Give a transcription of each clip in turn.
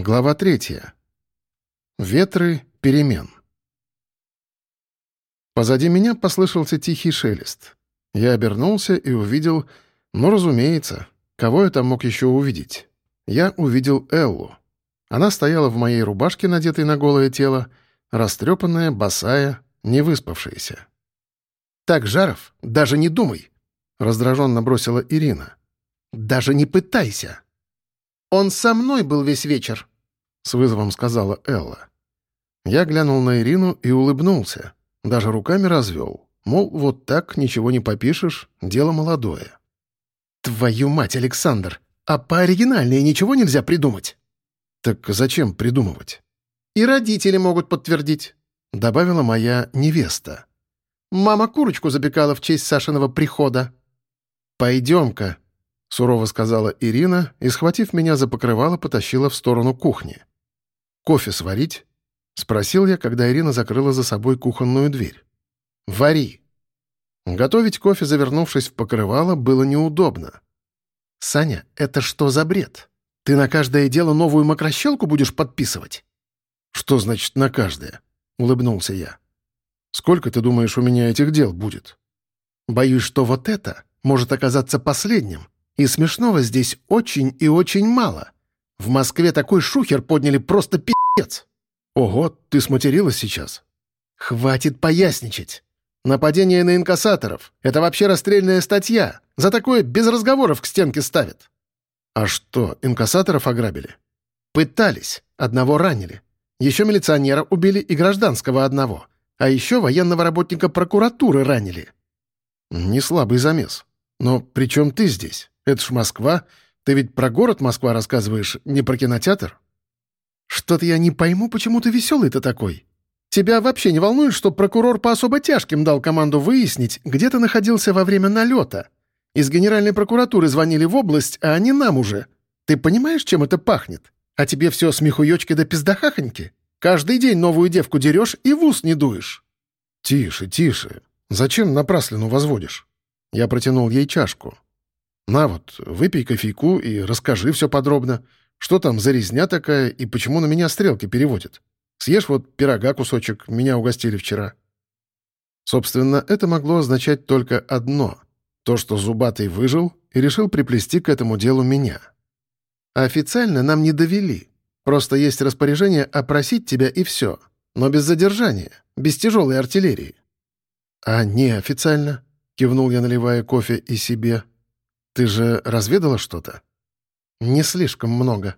Глава третья. Ветры перемен. Позади меня послышался тихий шелест. Я обернулся и увидел... Ну, разумеется, кого я там мог еще увидеть? Я увидел Эллу. Она стояла в моей рубашке, надетой на голое тело, растрепанная, босая, невыспавшаяся. «Так, Жаров, даже не думай!» — раздраженно бросила Ирина. «Даже не пытайся!» «Он со мной был весь вечер», — с вызовом сказала Элла. Я глянул на Ирину и улыбнулся, даже руками развел. Мол, вот так ничего не попишешь, дело молодое. «Твою мать, Александр! А пооригинальнее ничего нельзя придумать?» «Так зачем придумывать?» «И родители могут подтвердить», — добавила моя невеста. «Мама курочку запекала в честь Сашиного прихода». «Пойдем-ка», — сурово сказала Ирина и, схватив меня за покрывало, потащила в сторону кухни. «Кофе сварить?» — спросил я, когда Ирина закрыла за собой кухонную дверь. «Вари!» Готовить кофе, завернувшись в покрывало, было неудобно. «Саня, это что за бред? Ты на каждое дело новую мокрощелку будешь подписывать?» «Что значит «на каждое»?» — улыбнулся я. «Сколько, ты думаешь, у меня этих дел будет?» «Боюсь, что вот это может оказаться последним», и смешного здесь очень и очень мало. В Москве такой шухер подняли просто пи***ц. Ого, ты сматерилась сейчас? Хватит поясничать. Нападение на инкассаторов — это вообще расстрельная статья. За такое без разговоров к стенке ставят. А что, инкассаторов ограбили? Пытались. Одного ранили. Еще милиционера убили и гражданского одного. А еще военного работника прокуратуры ранили. Не слабый замес. Но при чем ты здесь? Это ж Москва. Ты ведь про город Москва рассказываешь, не про кинотеатр? Что-то я не пойму, почему ты веселый-то такой. Тебя вообще не волнует, что прокурор по особо тяжким дал команду выяснить, где ты находился во время налета? Из генеральной прокуратуры звонили в область, а они нам уже. Ты понимаешь, чем это пахнет? А тебе все смехуёчки да пиздахахоньки? Каждый день новую девку дерешь и в ус не дуешь». «Тише, тише. Зачем напраслину возводишь?» Я протянул ей чашку. На вот, выпей кофейку и расскажи все подробно. Что там за резня такая и почему на меня стрелки переводят? Съешь вот пирога кусочек, меня угостили вчера». Собственно, это могло означать только одно — то, что Зубатый выжил и решил приплести к этому делу меня. официально нам не довели. Просто есть распоряжение опросить тебя и все. Но без задержания, без тяжелой артиллерии. «А неофициально?» — кивнул я, наливая кофе и себе — ты же разведала что-то? Не слишком много.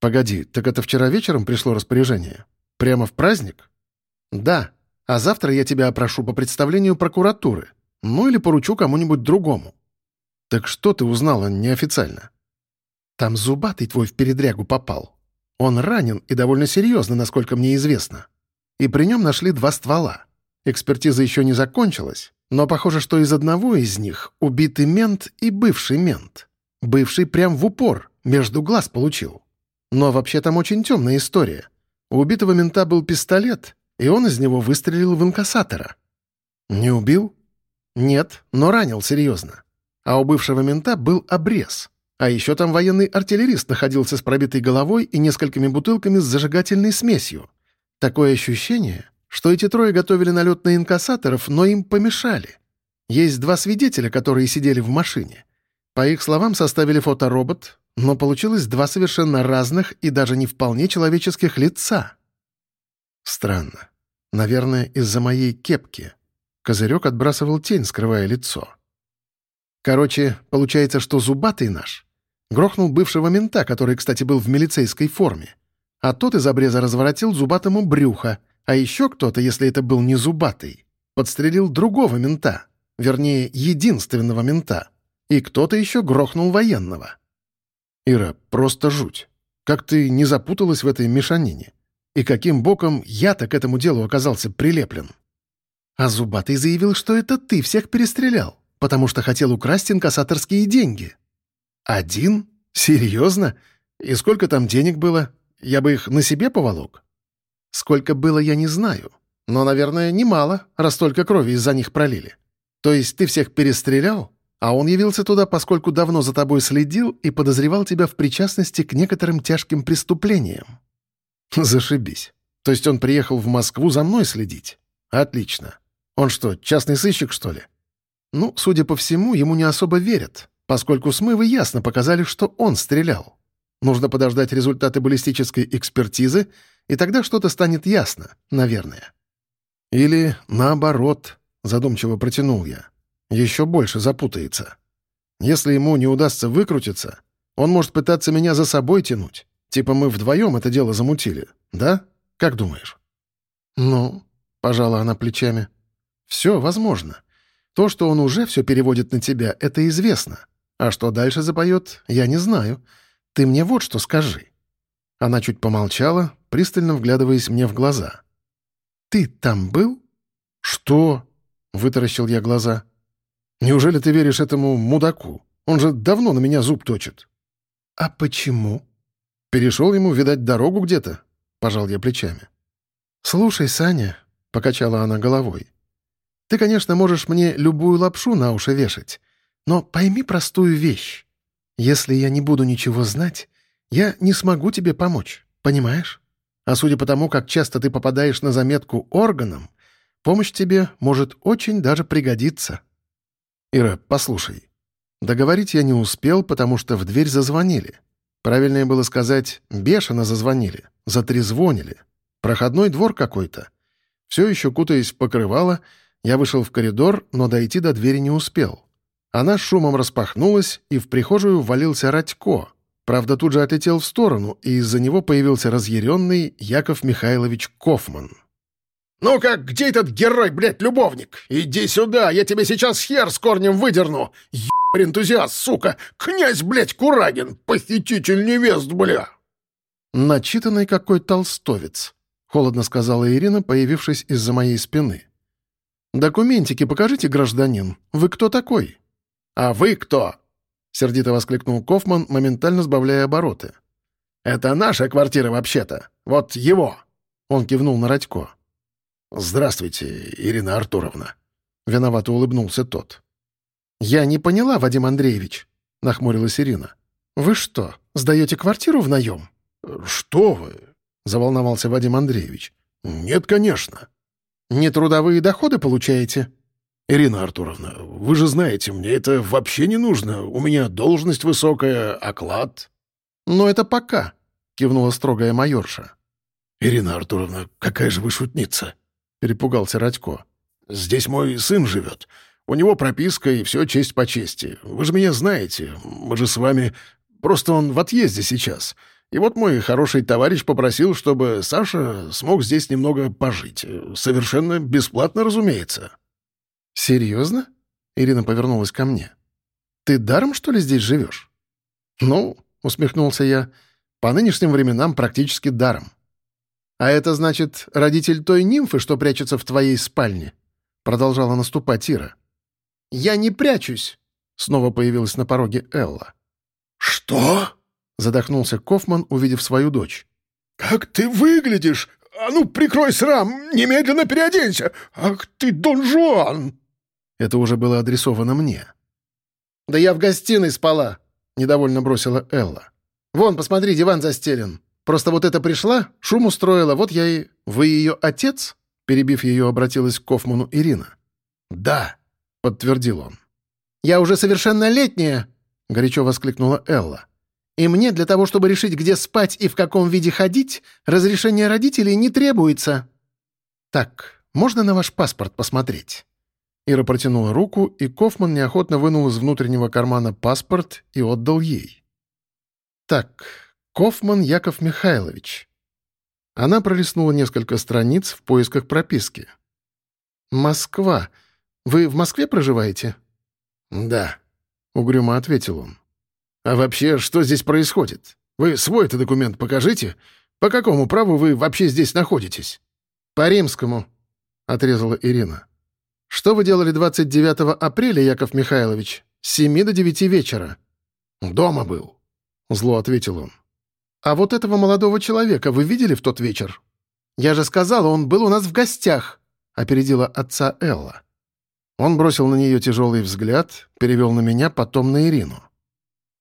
Погоди, так это вчера вечером пришло распоряжение? Прямо в праздник? Да. А завтра я тебя опрошу по представлению прокуратуры. Ну или поручу кому-нибудь другому. Так что ты узнала неофициально? Там зубатый твой в передрягу попал. Он ранен и довольно серьезно, насколько мне известно. И при нем нашли два ствола. Экспертиза еще не закончилась, но похоже, что из одного из них убитый мент и бывший мент. Бывший прям в упор, между глаз получил. Но вообще там очень темная история. У убитого мента был пистолет, и он из него выстрелил в инкассатора. Не убил? Нет, но ранил серьезно. А у бывшего мента был обрез. А еще там военный артиллерист находился с пробитой головой и несколькими бутылками с зажигательной смесью. Такое ощущение, что эти трое готовили налет на инкассаторов, но им помешали. Есть два свидетеля, которые сидели в машине. По их словам, составили фоторобот, но получилось два совершенно разных и даже не вполне человеческих лица. Странно. Наверное, из-за моей кепки. Козырек отбрасывал тень, скрывая лицо. Короче, получается, что зубатый наш грохнул бывшего мента, который, кстати, был в милицейской форме. А тот из обреза разворотил зубатому брюхо — а еще кто-то, если это был не Зубатый, подстрелил другого мента, вернее, единственного мента, и кто-то еще грохнул военного. Ира, просто жуть. Как ты не запуталась в этой мешанине? И каким боком я-то к этому делу оказался прилеплен? А Зубатый заявил, что это ты всех перестрелял, потому что хотел украсть инкассаторские деньги. Один? Серьезно? И сколько там денег было? Я бы их на себе поволок? Сколько было, я не знаю. Но, наверное, немало, раз столько крови из-за них пролили. То есть ты всех перестрелял, а он явился туда, поскольку давно за тобой следил и подозревал тебя в причастности к некоторым тяжким преступлениям». «Зашибись. То есть он приехал в Москву за мной следить? Отлично. Он что, частный сыщик, что ли?» «Ну, судя по всему, ему не особо верят, поскольку смывы ясно показали, что он стрелял. Нужно подождать результаты баллистической экспертизы, и тогда что-то станет ясно, наверное». «Или наоборот», — задумчиво протянул я еще больше запутается. Если ему не удастся выкрутиться, он может пытаться меня за собой тянуть. Типа мы вдвоем это дело замутили, да? Как думаешь?» «Ну», — пожала она плечами, — «все возможно. То, что он уже все переводит на тебя, это известно. А что дальше запоет, я не знаю. Ты мне вот что скажи». Она чуть помолчала, пристально вглядываясь мне в глаза. «Ты там был?» «Что?» — вытаращил я глаза. Неужели ты веришь этому мудаку? Он же давно на меня зуб точит». «А почему?» «Перешел ему, видать, дорогу где-то», — пожал я плечами. «Слушай, Саня», — покачала она головой, — «ты, конечно, можешь мне любую лапшу на уши вешать, но пойми простую вещь. Если я не буду ничего знать, я не смогу тебе помочь, понимаешь? А судя по тому, как часто ты попадаешь на заметку органам, помощь тебе может очень даже пригодиться». «Ира, послушай». Договорить я не успел, потому что в дверь зазвонили. Правильнее было сказать «бешено зазвонили», «затрезвонили». Проходной двор какой-то. Все еще кутаясь в покрывало, я вышел в коридор, но дойти до двери не успел. Она шумом распахнулась, и в прихожую ввалился Радько. Правда, тут же отлетел в сторону, и из-за него появился разъяренный Яков Михайлович Кофман. «Ну-ка, где этот герой, блядь, любовник? Иди сюда, я тебе сейчас хер с корнем выдерну! Ебарь энтузиаст, сука! Князь, блядь, Курагин, похититель невест, бля!» «Начитанный какой толстовец», — холодно сказала Ирина, появившись из-за моей спины. «Документики покажите, гражданин. Вы кто такой?» «А вы кто?» — сердито воскликнул Кофман, моментально сбавляя обороты. «Это наша квартира вообще-то. Вот его!» — он кивнул на Радько. «Здравствуйте, Ирина Артуровна», — виновато улыбнулся тот. «Я не поняла, Вадим Андреевич», — нахмурилась Ирина. «Вы что, сдаете квартиру в наем?» «Что вы?» — заволновался Вадим Андреевич. «Нет, конечно». «Не трудовые доходы получаете?» «Ирина Артуровна, вы же знаете, мне это вообще не нужно. У меня должность высокая, оклад». «Но это пока», — кивнула строгая майорша. «Ирина Артуровна, какая же вы шутница!» перепугался Радько. «Здесь мой сын живет. У него прописка и все честь по чести. Вы же меня знаете. Мы же с вами... Просто он в отъезде сейчас. И вот мой хороший товарищ попросил, чтобы Саша смог здесь немного пожить. Совершенно бесплатно, разумеется». «Серьезно?» — Ирина повернулась ко мне. «Ты даром, что ли, здесь живешь?» «Ну», — усмехнулся я, — «по нынешним временам практически даром. «А это значит родитель той нимфы, что прячется в твоей спальне?» Продолжала наступать Ира. «Я не прячусь!» Снова появилась на пороге Элла. «Что?» — задохнулся Кофман, увидев свою дочь. «Как ты выглядишь! А ну, прикрой срам! Немедленно переоденься! Ах ты, Дон Жуан!» Это уже было адресовано мне. «Да я в гостиной спала!» — недовольно бросила Элла. «Вон, посмотри, диван застелен. Просто вот это пришла, шум устроила, вот я и... Вы ее отец?» Перебив ее, обратилась к Кофману Ирина. «Да», — подтвердил он. «Я уже совершеннолетняя!» — горячо воскликнула Элла. «И мне для того, чтобы решить, где спать и в каком виде ходить, разрешение родителей не требуется». «Так, можно на ваш паспорт посмотреть?» Ира протянула руку, и Кофман неохотно вынул из внутреннего кармана паспорт и отдал ей. «Так, Кофман Яков Михайлович. Она пролистнула несколько страниц в поисках прописки. «Москва. Вы в Москве проживаете?» «Да», — угрюмо ответил он. «А вообще, что здесь происходит? Вы свой-то документ покажите. По какому праву вы вообще здесь находитесь?» «По римскому», — отрезала Ирина. «Что вы делали 29 апреля, Яков Михайлович? С 7 до 9 вечера?» «Дома был», — зло ответил он. «А вот этого молодого человека вы видели в тот вечер?» «Я же сказала, он был у нас в гостях», — опередила отца Элла. Он бросил на нее тяжелый взгляд, перевел на меня, потом на Ирину.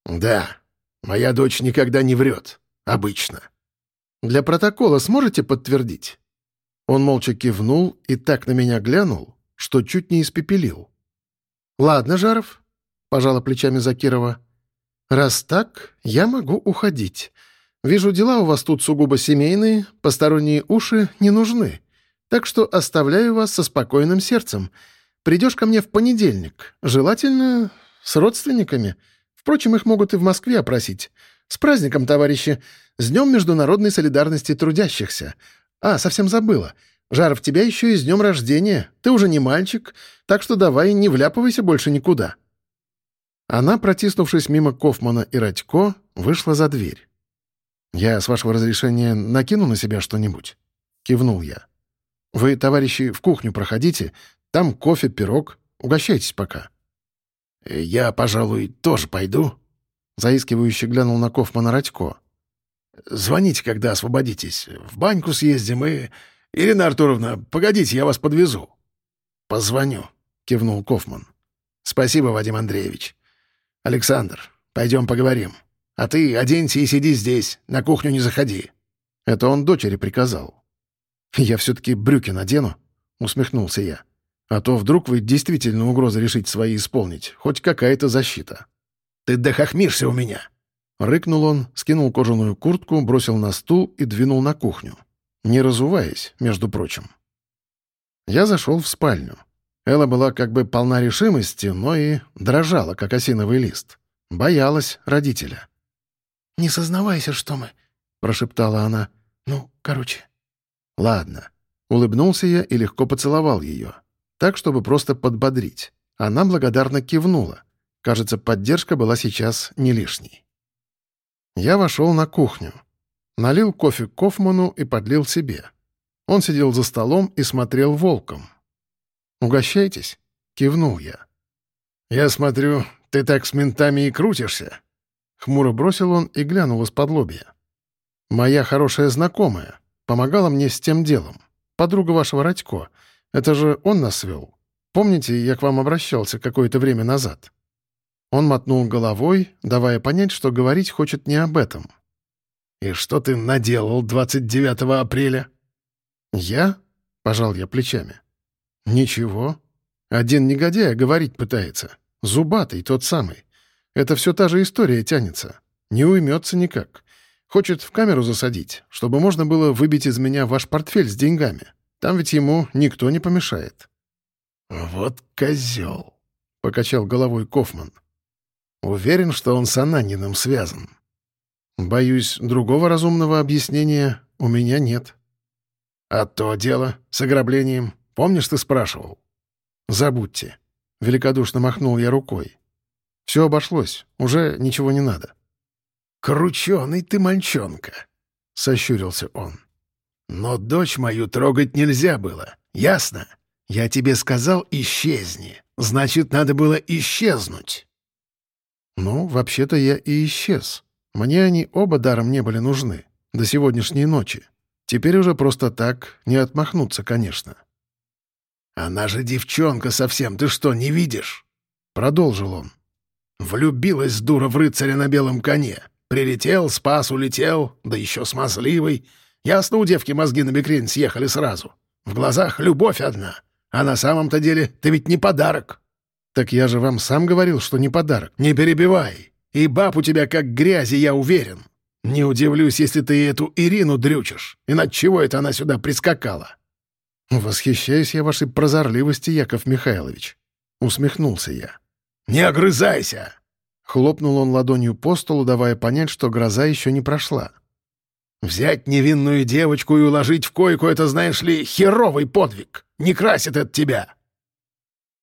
«Да, моя дочь никогда не врет. Обычно». «Для протокола сможете подтвердить?» Он молча кивнул и так на меня глянул, что чуть не испепелил. «Ладно, Жаров», — пожала плечами Закирова. «Раз так, я могу уходить. Вижу, дела у вас тут сугубо семейные, посторонние уши не нужны. Так что оставляю вас со спокойным сердцем. Придешь ко мне в понедельник, желательно с родственниками. Впрочем, их могут и в Москве опросить. С праздником, товарищи! С Днем Международной солидарности трудящихся! А, совсем забыла. Жаров, тебя еще и с днем рождения. Ты уже не мальчик, так что давай не вляпывайся больше никуда». Она, протиснувшись мимо Кофмана и Радько, вышла за дверь. «Я, с вашего разрешения, накину на себя что-нибудь?» — кивнул я. «Вы, товарищи, в кухню проходите, там кофе, пирог. Угощайтесь пока». «Я, пожалуй, тоже пойду», — заискивающе глянул на Кофмана Радько. Звоните, когда освободитесь. В баньку съездим и... Ирина Артуровна, погодите, я вас подвезу». «Позвоню», — кивнул Кофман. «Спасибо, Вадим Андреевич. Александр, пойдем поговорим. А ты оденься и сиди здесь, на кухню не заходи». Это он дочери приказал. «Я все-таки брюки надену», — усмехнулся я. «А то вдруг вы действительно угрозы решите свои исполнить, хоть какая-то защита». «Ты дохохмишься у меня», Рыкнул он, скинул кожаную куртку, бросил на стул и двинул на кухню. Не разуваясь, между прочим. Я зашел в спальню. Элла была как бы полна решимости, но и дрожала, как осиновый лист. Боялась родителя. «Не сознавайся, что мы», — прошептала она. «Ну, короче». «Ладно». Улыбнулся я и легко поцеловал ее. Так, чтобы просто подбодрить. Она благодарно кивнула. Кажется, поддержка была сейчас не лишней. Я вошел на кухню. Налил кофе Кофману и подлил себе. Он сидел за столом и смотрел волком. «Угощайтесь», — кивнул я. «Я смотрю, ты так с ментами и крутишься?» Хмуро бросил он и глянул из-под лобья. «Моя хорошая знакомая помогала мне с тем делом. Подруга вашего Радько. Это же он нас свел. Помните, я к вам обращался какое-то время назад?» Он мотнул головой, давая понять, что говорить хочет не об этом. «И что ты наделал 29 апреля?» «Я?» — пожал я плечами. «Ничего. Один негодяй говорить пытается. Зубатый, тот самый. Это все та же история тянется. Не уймется никак. Хочет в камеру засадить, чтобы можно было выбить из меня ваш портфель с деньгами. Там ведь ему никто не помешает». «Вот козел», — покачал головой Кофман. Уверен, что он с Ананиным связан. Боюсь, другого разумного объяснения у меня нет. А то дело с ограблением, помнишь, ты спрашивал? Забудьте. Великодушно махнул я рукой. Все обошлось, уже ничего не надо. «Крученый ты мальчонка», — сощурился он. «Но дочь мою трогать нельзя было, ясно? Я тебе сказал, исчезни. Значит, надо было исчезнуть». «Ну, вообще-то я и исчез. Мне они оба даром не были нужны. До сегодняшней ночи. Теперь уже просто так не отмахнуться, конечно». «Она же девчонка совсем, ты что, не видишь?» Продолжил он. «Влюбилась дура в рыцаря на белом коне. Прилетел, спас, улетел, да еще смазливый. Ясно, у девки мозги на бекрень съехали сразу. В глазах любовь одна. А на самом-то деле ты ведь не подарок». «Так я же вам сам говорил, что не подарок». «Не перебивай. И баб у тебя как грязи, я уверен. Не удивлюсь, если ты эту Ирину дрючишь. Иначе чего это она сюда прискакала?» «Восхищаюсь я вашей прозорливости, Яков Михайлович», — усмехнулся я. «Не огрызайся!» Хлопнул он ладонью по столу, давая понять, что гроза еще не прошла. «Взять невинную девочку и уложить в койку — это, знаешь ли, херовый подвиг. Не красит это тебя.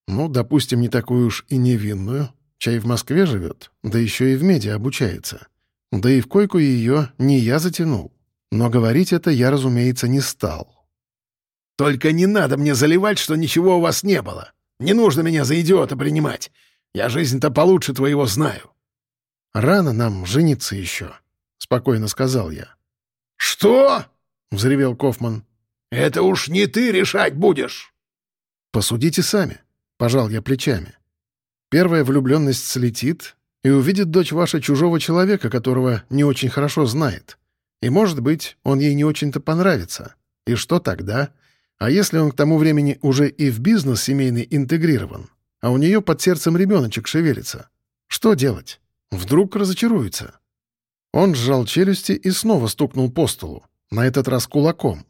Ну, допустим, не такую уж и невинную. Чай в Москве живет, да еще и в меди обучается. Да и в койку ее не я затянул. Но говорить это я, разумеется, не стал. «Только не надо мне заливать, что ничего у вас не было. Не нужно меня за идиота принимать. Я жизнь-то получше твоего знаю». «Рано нам жениться еще», — спокойно сказал я. «Что?» — взревел Кофман. «Это уж не ты решать будешь». «Посудите сами. Пожал я плечами. Первая влюбленность слетит, и увидит дочь ваша чужого человека, которого не очень хорошо знает. И, может быть, он ей не очень-то понравится. И что тогда? А если он к тому времени уже и в бизнес семейный интегрирован, а у нее под сердцем ребеночек шевелится? Что делать? Вдруг разочаруется? Он сжал челюсти и снова стукнул по столу, на этот раз кулаком.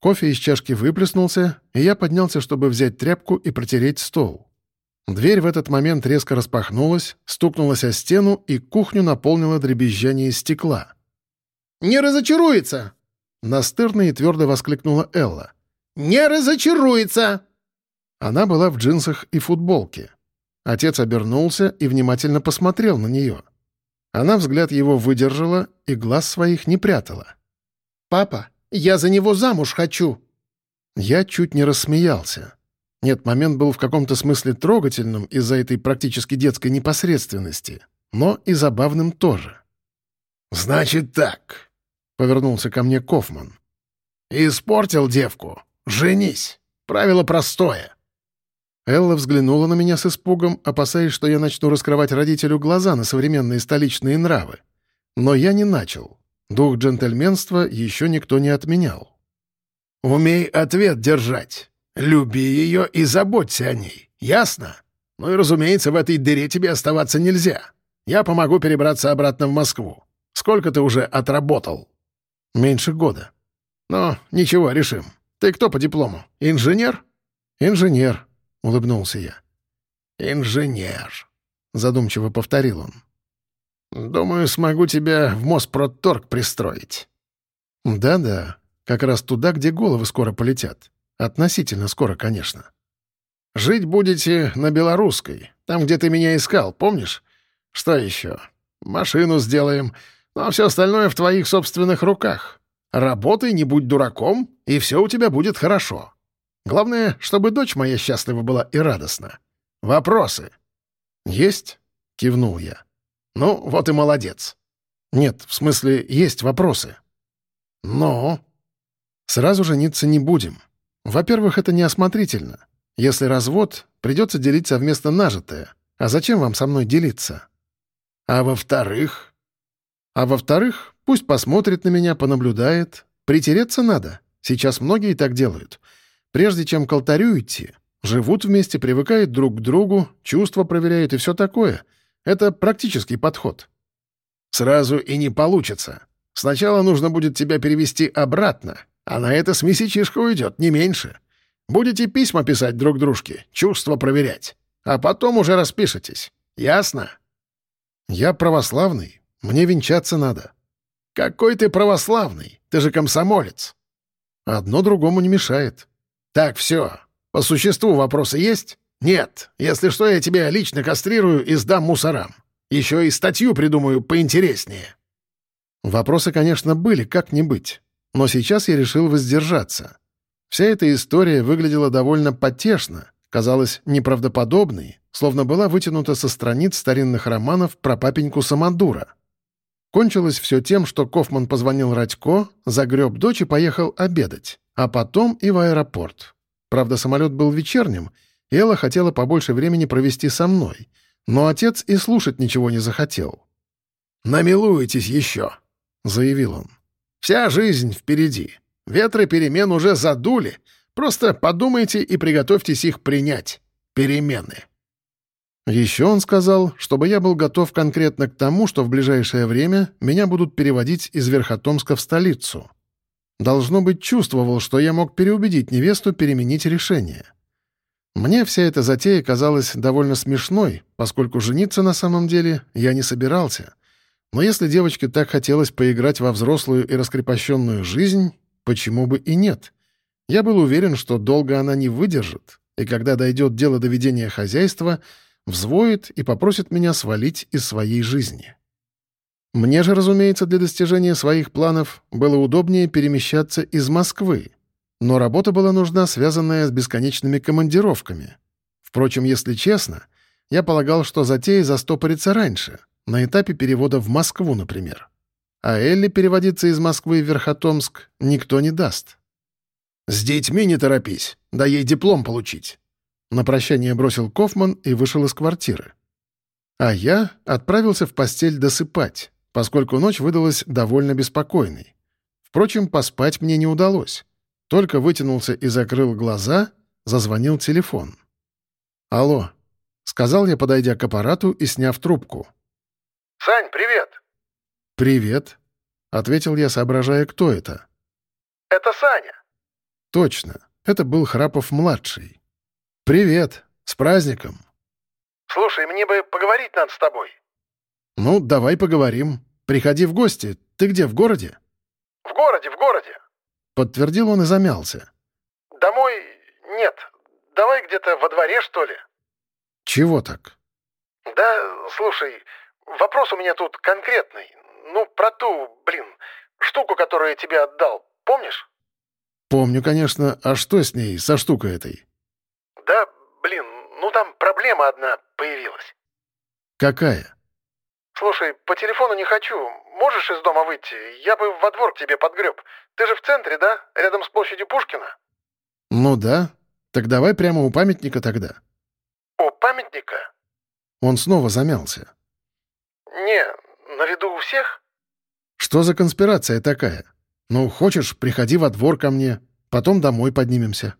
Кофе из чашки выплеснулся, и я поднялся, чтобы взять тряпку и протереть стол. Дверь в этот момент резко распахнулась, стукнулась о стену, и кухню наполнило дребезжание стекла. «Не разочаруется!» — настырно и твердо воскликнула Элла. «Не разочаруется!» Она была в джинсах и футболке. Отец обернулся и внимательно посмотрел на нее. Она взгляд его выдержала и глаз своих не прятала. «Папа, я за него замуж хочу!» Я чуть не рассмеялся. Нет, момент был в каком-то смысле трогательным из-за этой практически детской непосредственности, но и забавным тоже. «Значит так», — повернулся ко мне Кофман. «Испортил девку. Женись. Правило простое». Элла взглянула на меня с испугом, опасаясь, что я начну раскрывать родителю глаза на современные столичные нравы. Но я не начал. Дух джентльменства еще никто не отменял. «Умей ответ держать. Люби ее и заботься о ней. Ясно? Ну и, разумеется, в этой дыре тебе оставаться нельзя. Я помогу перебраться обратно в Москву. Сколько ты уже отработал?» «Меньше года». «Ну, ничего, решим. Ты кто по диплому? Инженер?» «Инженер», — улыбнулся я. «Инженер», — задумчиво повторил он. «Думаю, смогу тебя в Моспродторг пристроить». «Да-да, как раз туда, где головы скоро полетят. Относительно скоро, конечно. Жить будете на Белорусской, там, где ты меня искал, помнишь? Что еще? Машину сделаем, но все остальное в твоих собственных руках. Работай, не будь дураком, и все у тебя будет хорошо. Главное, чтобы дочь моя счастлива была и радостна. Вопросы?» «Есть?» — кивнул я. «Ну, вот и молодец». «Нет, в смысле, есть вопросы». «Но...» «Сразу жениться не будем. Во-первых, это неосмотрительно. Если развод, придется делить совместно нажитое. А зачем вам со мной делиться? А во-вторых? А во-вторых, пусть посмотрит на меня, понаблюдает. Притереться надо. Сейчас многие так делают. Прежде чем к алтарю идти, живут вместе, привыкают друг к другу, чувства проверяют и все такое. Это практический подход. Сразу и не получится. Сначала нужно будет тебя перевести обратно, а на это с месячишка уйдет, не меньше. Будете письма писать друг дружке, чувства проверять. А потом уже распишетесь. Ясно? Я православный. Мне венчаться надо. Какой ты православный? Ты же комсомолец. Одно другому не мешает. Так, все. По существу вопросы есть? Нет. Если что, я тебя лично кастрирую и сдам мусорам. Еще и статью придумаю поинтереснее. Вопросы, конечно, были, как не быть. Но сейчас я решил воздержаться. Вся эта история выглядела довольно потешно, казалась неправдоподобной, словно была вытянута со страниц старинных романов про папеньку Самодура. Кончилось все тем, что Кофман позвонил Радько, загреб дочь и поехал обедать, а потом и в аэропорт. Правда, самолет был вечерним, и Элла хотела побольше времени провести со мной, но отец и слушать ничего не захотел. «Намилуетесь еще», — заявил он. Вся жизнь впереди. Ветры перемен уже задули. Просто подумайте и приготовьтесь их принять. Перемены. Еще он сказал, чтобы я был готов конкретно к тому, что в ближайшее время меня будут переводить из Верхотомска в столицу. Должно быть, чувствовал, что я мог переубедить невесту переменить решение. Мне вся эта затея казалась довольно смешной, поскольку жениться на самом деле я не собирался — но если девочке так хотелось поиграть во взрослую и раскрепощенную жизнь, почему бы и нет? Я был уверен, что долго она не выдержит, и когда дойдет дело до ведения хозяйства, взвоет и попросит меня свалить из своей жизни. Мне же, разумеется, для достижения своих планов было удобнее перемещаться из Москвы, но работа была нужна, связанная с бесконечными командировками. Впрочем, если честно, я полагал, что затея застопорится раньше — на этапе перевода в Москву, например. А Элли переводиться из Москвы в Верхотомск никто не даст. «С детьми не торопись, да ей диплом получить». На прощание бросил Кофман и вышел из квартиры. А я отправился в постель досыпать, поскольку ночь выдалась довольно беспокойной. Впрочем, поспать мне не удалось. Только вытянулся и закрыл глаза, зазвонил телефон. «Алло», — сказал я, подойдя к аппарату и сняв трубку. «Сань, привет!» «Привет», — ответил я, соображая, кто это. «Это Саня». «Точно, это был Храпов-младший. Привет, с праздником». «Слушай, мне бы поговорить надо с тобой». «Ну, давай поговорим. Приходи в гости. Ты где, в городе?» «В городе, в городе». Подтвердил он и замялся. «Домой нет. Давай где-то во дворе, что ли?» «Чего так?» «Да, слушай, вопрос у меня тут конкретный. Ну, про ту, блин, штуку, которую я тебе отдал. Помнишь?» «Помню, конечно. А что с ней, со штукой этой?» «Да, блин, ну там проблема одна появилась». «Какая?» «Слушай, по телефону не хочу. Можешь из дома выйти? Я бы во двор к тебе подгреб. Ты же в центре, да? Рядом с площадью Пушкина?» «Ну да. Так давай прямо у памятника тогда». «У памятника?» Он снова замялся. «Не, на виду у всех?» «Что за конспирация такая? Ну, хочешь, приходи во двор ко мне, потом домой поднимемся».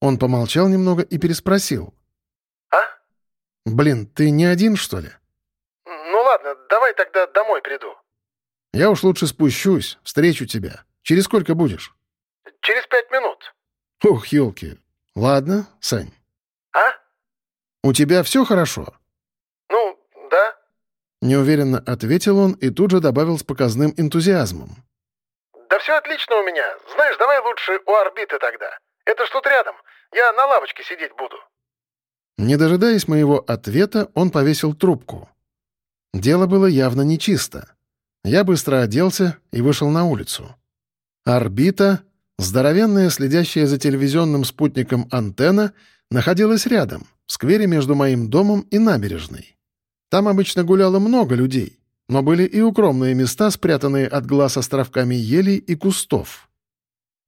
Он помолчал немного и переспросил. «А?» «Блин, ты не один, что ли?» «Ну ладно, давай тогда домой приду». «Я уж лучше спущусь, встречу тебя. Через сколько будешь?» «Через пять минут». «Ух, елки. Ладно, Сань». «А?» «У тебя все хорошо?» Неуверенно ответил он и тут же добавил с показным энтузиазмом. «Да все отлично у меня. Знаешь, давай лучше у орбиты тогда. Это ж тут рядом. Я на лавочке сидеть буду». Не дожидаясь моего ответа, он повесил трубку. Дело было явно нечисто. Я быстро оделся и вышел на улицу. Орбита, здоровенная, следящая за телевизионным спутником антенна, находилась рядом, в сквере между моим домом и набережной. Там обычно гуляло много людей, но были и укромные места, спрятанные от глаз островками елей и кустов.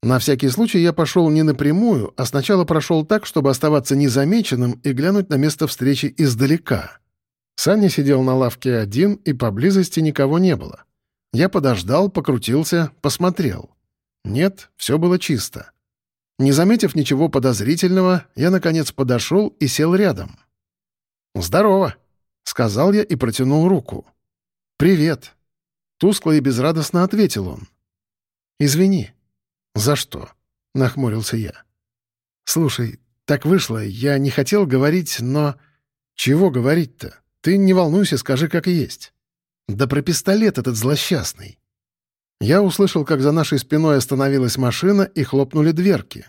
На всякий случай я пошел не напрямую, а сначала прошел так, чтобы оставаться незамеченным и глянуть на место встречи издалека. Саня сидел на лавке один, и поблизости никого не было. Я подождал, покрутился, посмотрел. Нет, все было чисто. Не заметив ничего подозрительного, я, наконец, подошел и сел рядом. «Здорово», — сказал я и протянул руку. «Привет», — тускло и безрадостно ответил он. «Извини». «За что?» — нахмурился я. «Слушай, так вышло, я не хотел говорить, но...» «Чего говорить-то? Ты не волнуйся, скажи, как есть». «Да про пистолет этот злосчастный». Я услышал, как за нашей спиной остановилась машина и хлопнули дверки.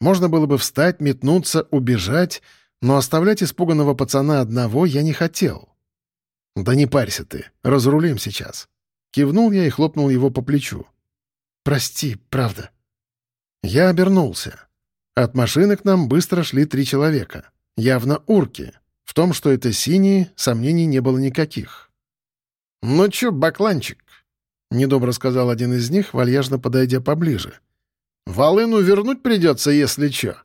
Можно было бы встать, метнуться, убежать, но оставлять испуганного пацана одного я не хотел. «Да не парься ты, разрулим сейчас». Кивнул я и хлопнул его по плечу. «Прости, правда». Я обернулся. От машины к нам быстро шли три человека. Явно урки. В том, что это синие, сомнений не было никаких. «Ну чё, бакланчик?» — недобро сказал один из них, вальяжно подойдя поближе. «Волыну вернуть придется, если чё».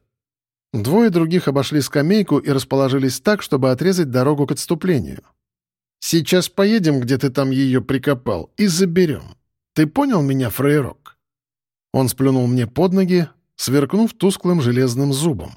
Двое других обошли скамейку и расположились так, чтобы отрезать дорогу к отступлению. «Сейчас поедем, где ты там ее прикопал, и заберем. Ты понял меня, фрейрок?» Он сплюнул мне под ноги, сверкнув тусклым железным зубом.